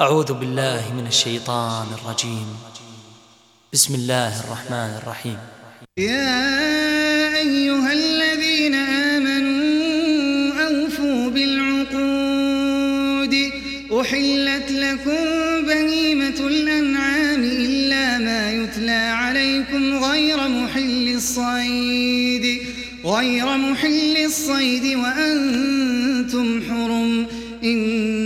أعوذ بالله من الشيطان الرجيم. بسم الله الرحمن الرحيم. يا أيها الذين آمنوا أوفوا بالعقود. أحلت لكم بهيمة الأنعام إلا ما يتلى عليكم غير محل الصيد. غير محل الصيد وأنتم حرم. إن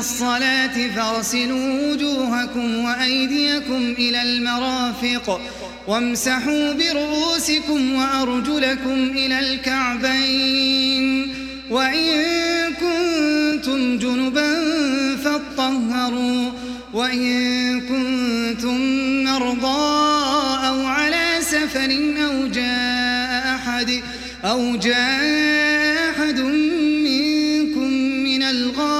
الصلاة فاغسلوا وجوهكم وأيديكم إلى المرافق وامسحوا برؤوسكم وأرجلكم إلى الكعبين وإن كنتم جنبا فاطهروا وإن كنتم مرضى أو على سفر أو جاء أحد أو جاء أحد منكم من الغائط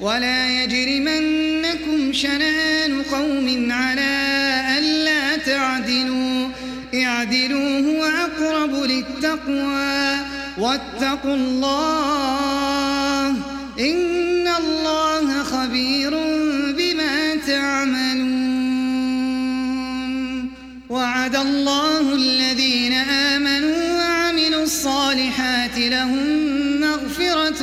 ولا يجرمنكم شنان قوم على ألا تعدلوا. اعدلوا هو أقرب للتقوى. واتقوا الله إن الله خبير بما تعملون. وعد الله الذين آمنوا وعملوا الصالحات لهم مغفرة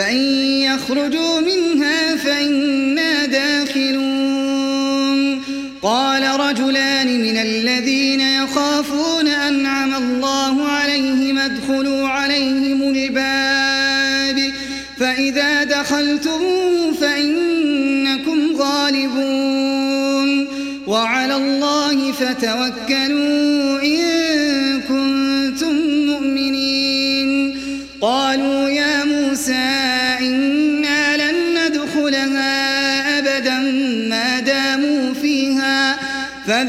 فإن يخرجوا منها فإنا داخلون. قال رجلان من الذين يخافون أنعم الله عليهم ادخلوا عليهم الباب. فإذا دخلتموه فإنكم غالبون. وعلى الله فتوكلوا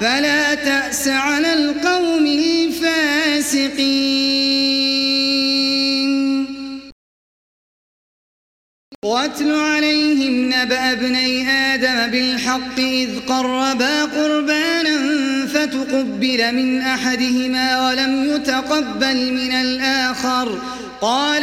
فلا تأس على القوم الفاسقين. واتل عليهم نبأ ابني آدم بالحق إذ قربا قربانا فتقبل من أحدهما ولم يتقبل من الآخر. قال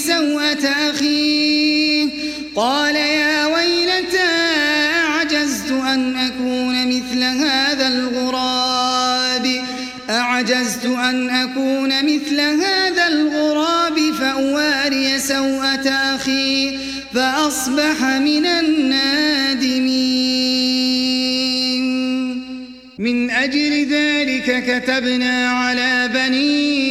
سوءة أخيه. قال يا ويلتى أعجزت أن أكون مثل هذا الغراب؟ أعجزت أن أكون مثل هذا الغراب فأواري سوءة أخي فأصبح من النادمين. من أجل ذلك كتبنا على بني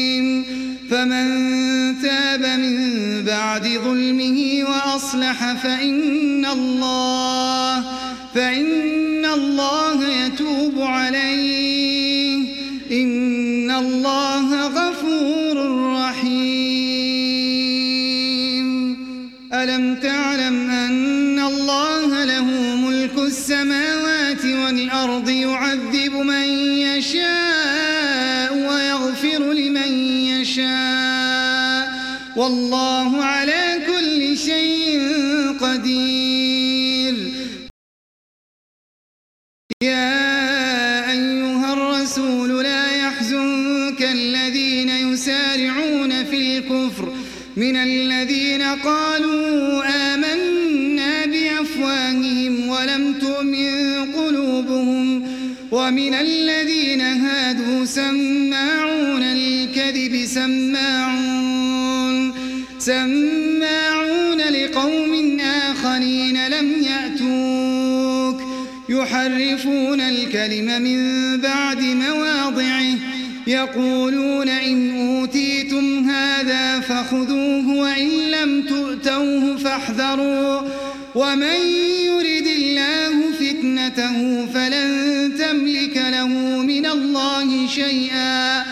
فمن تاب من بعد ظلمه وأصلح فإن الله فإن الله يتوب عليه. إن الله ومن الذين هادوا سماعون للكذب سماعون سماعون لقوم آخرين لم يأتوك. يحرفون الكلم من بعد مواضعه يقولون إن أوتيتم هذا فخذوه وإن لم تؤتوه فاحذروا. ومن يرد الله فتنته فلن تملك له من الله شيئا.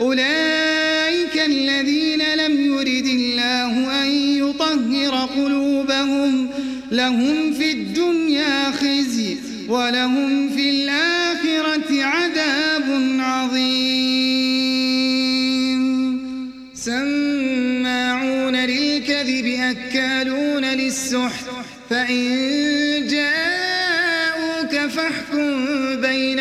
أولئك الذين لم يرد الله أن يطهر قلوبهم. لهم في الدنيا خزي ولهم في الآخرة عذاب عظيم. سماعون للكذب أكالون للسحت. فإن جاءوك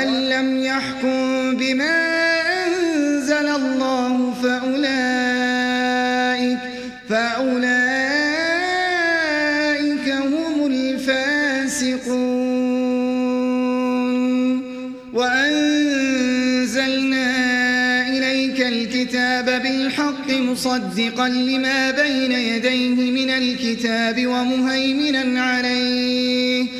ومن لم يحكم بما أنزل الله فأولئك فأولئك هم الفاسقون. وأنزلنا إليك الكتاب بالحق مصدقا لما بين يديه من الكتاب ومهيمنا عليه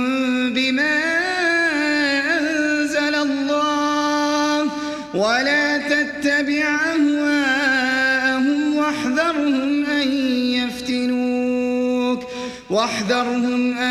واحذرهم أن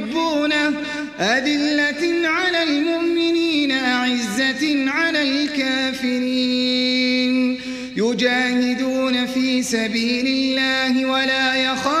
أذلة على المؤمنين أعزة على الكافرين. يجاهدون في سبيل الله ولا يخافون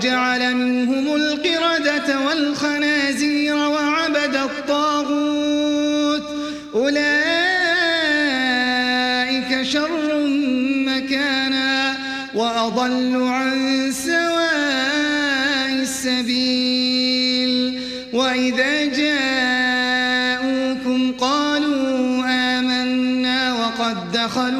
وجعل منهم القردة والخنازير وعبد الطاغوت. أولئك شر مكانا وأضل عن سواء السبيل. وإذا جاءوكم قالوا آمنا وقد دخلوا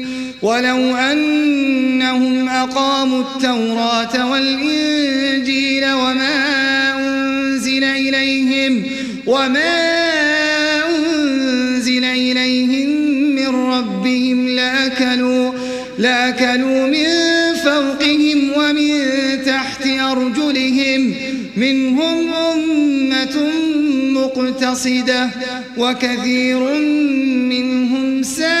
ولو أنهم أقاموا التوراة والإنجيل وما أنزل إليهم وما أنزل إليهم من ربهم لأكلوا لأكلوا من فوقهم ومن تحت أرجلهم منهم أمة مقتصدة وكثير منهم ساء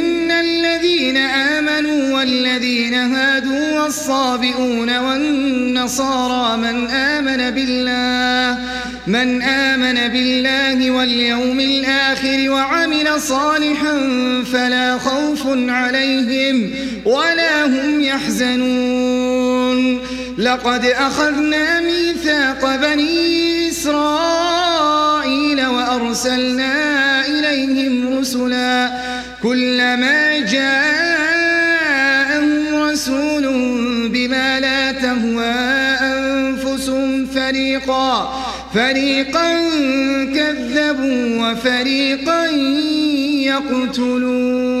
الذين آمنوا والذين هادوا والصابئون والنصارى من آمن بالله من آمن بالله واليوم الآخر وعمل صالحا فلا خوف عليهم ولا هم يحزنون. لقد أخذنا ميثاق بني إسرائيل وأرسلنا إليهم رسلا كلما جاءهم رسول بما لا تهوى أنفسهم فريقا فريقا كذبوا وفريقا يقتلون.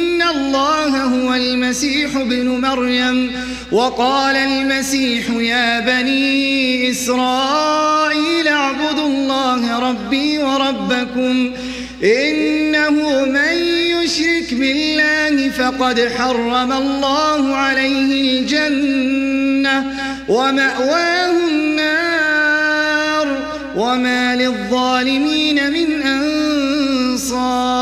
الله هو المسيح ابن مريم وقال المسيح يا بني إسرائيل اعبدوا الله ربي وربكم إنه من يشرك بالله فقد حرم الله عليه الجنة ومأواه النار وما للظالمين من أنصار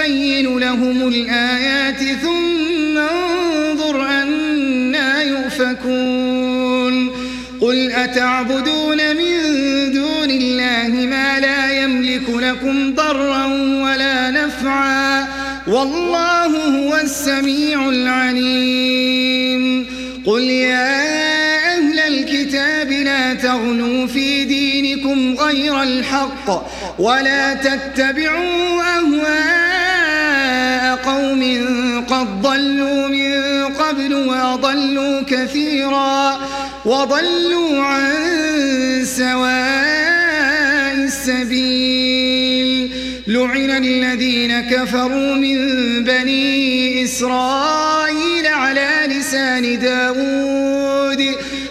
نبين لهم الآيات ثم انظر أنا يؤفكون. قل أتعبدون من دون الله ما لا يملك لكم ضرا ولا نفعا والله هو السميع العليم. قل يا أهل الكتاب لا تغنوا في دينكم غير الحق ولا تتبعوا أهواء قوم قد ضلوا من قبل وأضلوا كثيرا وضلوا عن سواء السبيل. لعن الذين كفروا من بني إسرائيل على لسان داود.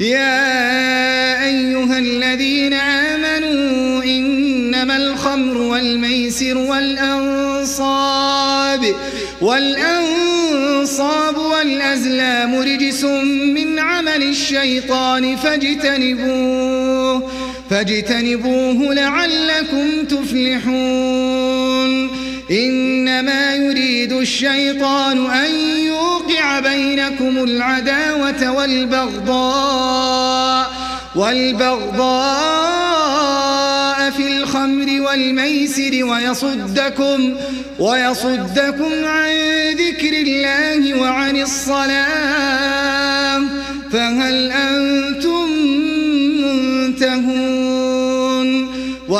يا أيها الذين آمنوا إنما الخمر والميسر والأنصاب والأنصاب والأزلام رجس من عمل الشيطان فاجتنبوه فاجتنبوه لعلكم تفلحون إنما يريد الشيطان أن يوقع بينكم العداوة والبغضاء والبغضاء في الخمر والميسر ويصدكم ويصدكم عن ذكر الله وعن الصلاة فهل أنتم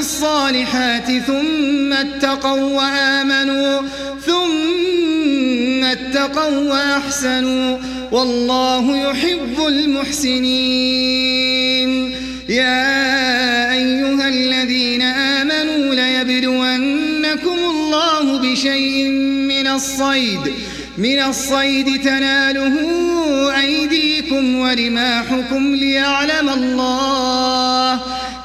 الصالحات ثم اتقوا وآمنوا ثم اتقوا وأحسنوا. والله يحب المحسنين. يا أيها الذين آمنوا ليبلونكم الله بشيء من الصيد من الصيد تناله أيديكم ورماحكم ليعلم الله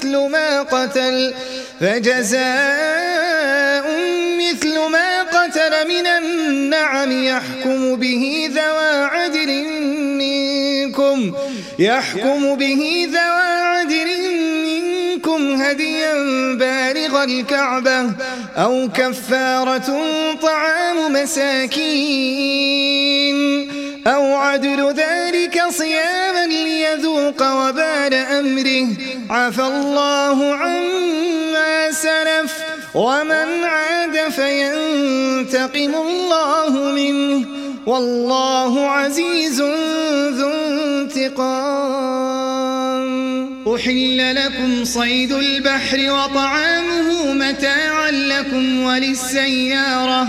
مثل ما قتل فجزاء مثل ما قتل من النعم يحكم به ذوى عدل منكم يحكم به ذوى عدل منكم هديا بالغ الكعبة أو كفارة طعام مساكين. أو عدل ذلك صياما ليذوق وبال أمره. عفى الله عما سلف ومن عاد فينتقم الله منه. والله عزيز ذو انتقام. أحل لكم صيد البحر وطعامه متاعا لكم وللسيارة.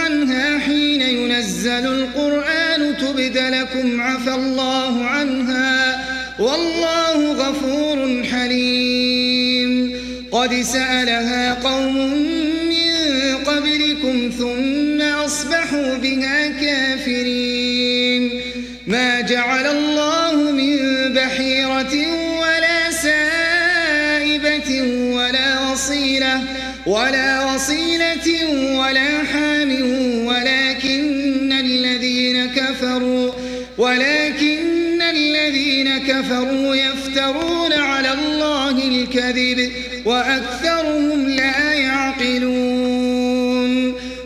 ينزل القرآن تبد لكم عفى الله عنها والله غفور حليم. قد سألها قوم من قبلكم ثم أصبحوا بها كافرين. ما جعل الله من بحيرة ولا سائبة ولا وصيلة ولا وصيلة ولا حام كفروا يفترون على الله الكذب وأكثرهم لا يعقلون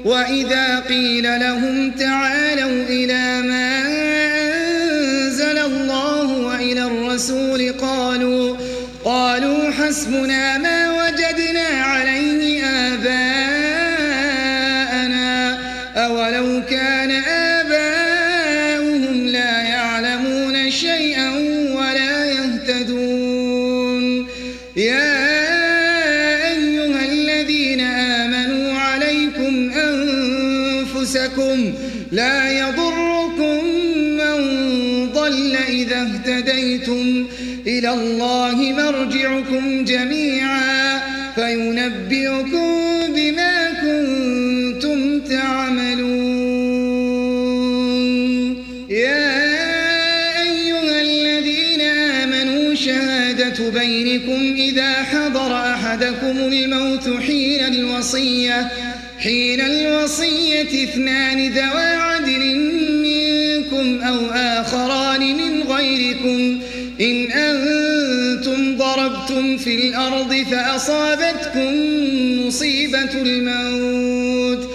وإذا قيل لهم تعالوا إلى ما أنزل الله وإلى الرسول قالوا قالوا حسبنا أحدكم الموت حين الوصية حين الوصية اثنان ذوى عدل منكم أو آخران من غيركم. إن أنتم ضربتم في الأرض فأصابتكم مصيبة الموت.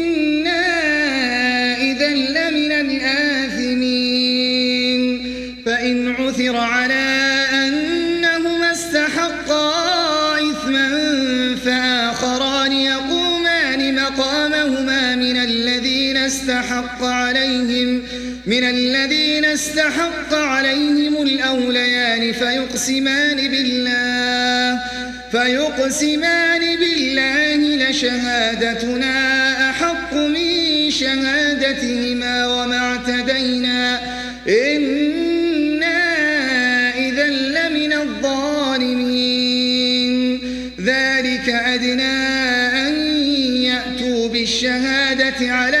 استحق عليهم من الذين استحق عليهم الأوليان فيقسمان بالله فيقسمان بالله لشهادتنا أحق من شهادتهما وما اعتدينا. إنا إذا لمن الظالمين. ذلك أدنى أن يأتوا بالشهادة على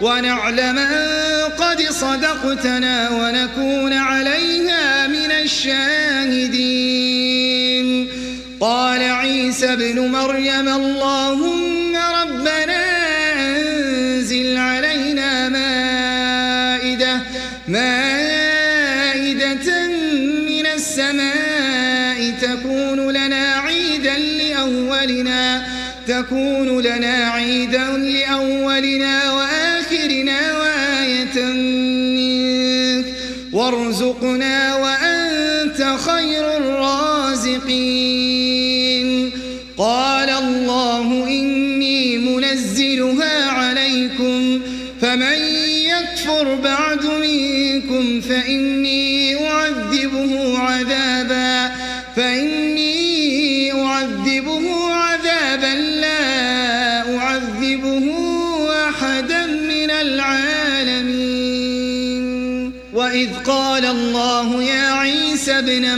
ونعلم أن قد صدقتنا ونكون عليها من الشاهدين. قال عيسى ابن مريم اللهم ربنا أنزل علينا مائدة مائدة من السماء تكون لنا عيدا لأولنا تكون لنا عيدا لأولنا وارزقنا وأنت خير الرازقين. قال الله إني منزلها عليكم فمن يكفر بعد منكم فإني